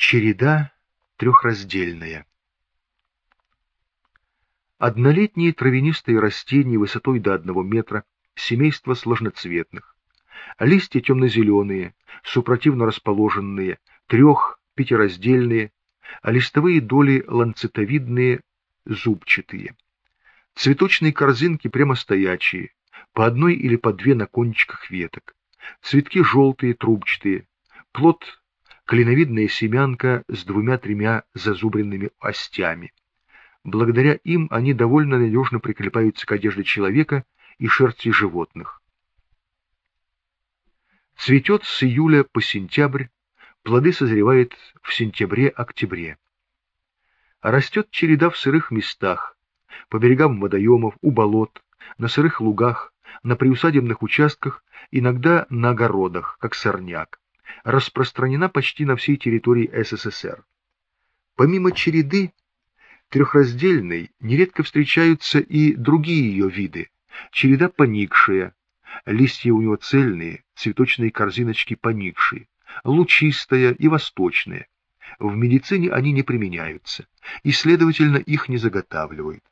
Череда трехраздельная. Однолетние травянистые растения высотой до одного метра, семейство сложноцветных. Листья темно-зеленые, супротивно расположенные, трех-пятираздельные, а листовые доли ланцетовидные, зубчатые. Цветочные корзинки прямостоячие, по одной или по две на кончиках веток. Цветки желтые, трубчатые. Плод – клиновидная семянка с двумя-тремя зазубренными остями. Благодаря им они довольно надежно прикрепляются к одежде человека и шерсти животных. Цветет с июля по сентябрь, плоды созревают в сентябре-октябре. Растет череда в сырых местах, по берегам водоемов, у болот, на сырых лугах, на приусадебных участках, иногда на огородах, как сорняк. Распространена почти на всей территории СССР. Помимо череды, трехраздельной, нередко встречаются и другие ее виды. Череда поникшая, листья у него цельные, цветочные корзиночки поникшие, лучистая и восточная. В медицине они не применяются, и, следовательно, их не заготавливают.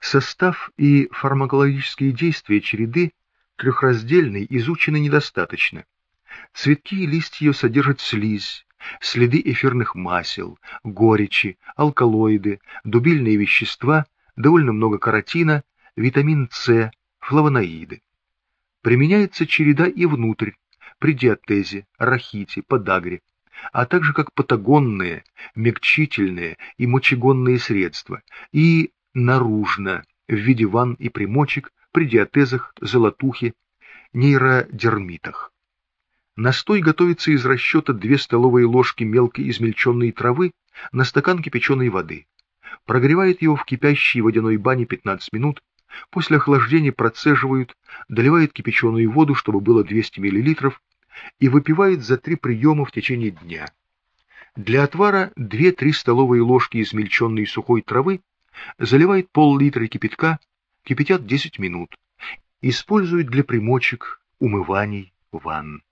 Состав и фармакологические действия череды трехраздельной изучены недостаточно. Цветки и листья содержат слизь, следы эфирных масел, горечи, алкалоиды, дубильные вещества, довольно много каротина, витамин С, флавоноиды. Применяется череда и внутрь, при диатезе, рахите, подагре, а также как патагонные, мягчительные и мочегонные средства, и наружно в виде ванн и примочек при диатезах, золотухе, нейродермитах. Настой готовится из расчета 2 столовые ложки мелкой измельченной травы на стакан кипяченой воды. Прогревает его в кипящей водяной бане 15 минут, после охлаждения процеживают, доливают кипяченую воду, чтобы было 200 мл, и выпивают за три приема в течение дня. Для отвара 2-3 столовые ложки измельченной сухой травы заливает пол-литра кипятка, кипятят 10 минут. Используют для примочек, умываний, ванн.